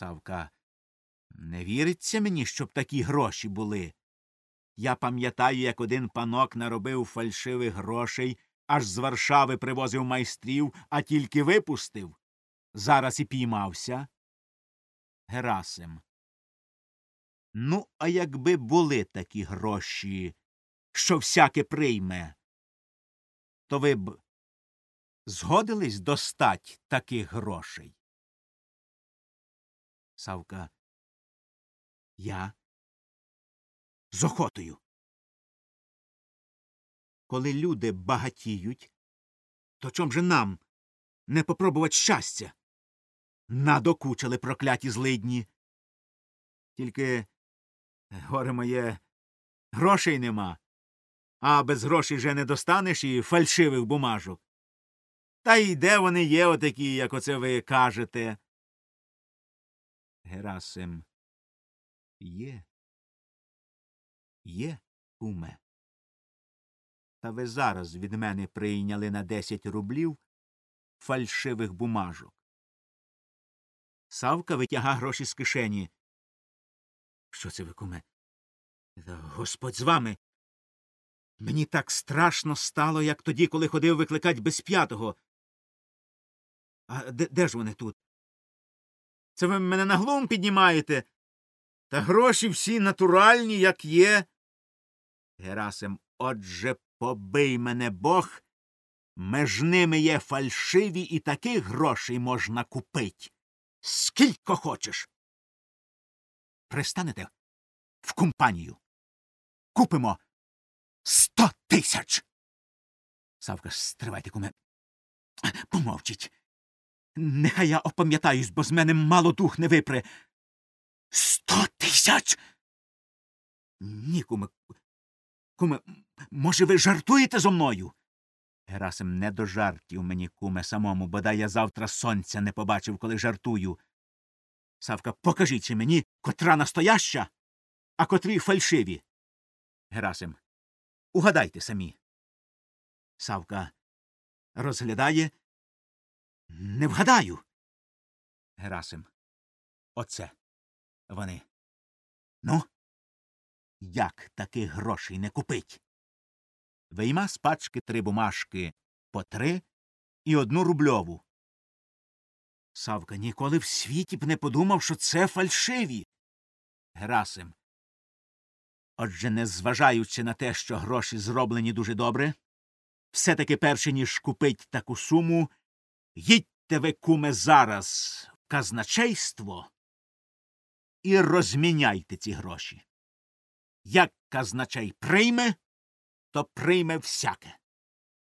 Савка. Не віриться мені, щоб такі гроші були. Я пам'ятаю, як один панок наробив фальшивих грошей, аж з Варшави привозив майстрів, а тільки випустив. Зараз і піймався. Герасим. Ну, а якби були такі гроші, що всяке прийме, то ви б згодились достать таких грошей? Савка. Я з охотою. Коли люди багатіють, то чом же нам не попробувати щастя? Надокучили прокляті злидні. Тільки, горе моє, грошей нема, а без грошей же не достанеш і фальшивих бумажок. Та й де вони є отакі, як оце ви кажете. Герасим. Є. Є, куме. Та ви зараз від мене прийняли на десять рублів фальшивих бумажок. Савка витяга гроші з кишені. Що це ви, куме? Та Господь з вами. Мені так страшно стало, як тоді, коли ходив викликать без п'ятого. А де, де ж вони тут? Це ви мене на глум піднімаєте? Та гроші всі натуральні, як є. Герасим, отже, побий мене Бог. Меж ними є фальшиві, і таких грошей можна купить. Скілько хочеш. Пристанете в компанію. Купимо сто тисяч. Савка, стривайте, куме. Помовчіть. Нехай я опам'ятаюсь, бо з мене мало дух не випре. Сто тисяч. Ні, куме. Куме, може, ви жартуєте зо мною? Герасим, не до жартів мені, куме, самому, бодай я завтра сонця не побачив, коли жартую. Савка, покажіть мені, котра настояща, а котрі фальшиві. Герасим. Угадайте самі. Савка розглядає. Не вгадаю. Герасим. Оце вони. Ну, як таких грошей не купить? Вийма з пачки три бумажки по три і одну рубльову. Савка ніколи в світі б не подумав, що це фальшиві. Герасим. Отже, незважаючи на те, що гроші зроблені дуже добре, все таки перше ніж купить таку суму, їдьте ви, куме, зараз в казначейство і розміняйте ці гроші. Як казначей прийме, то прийме всяке.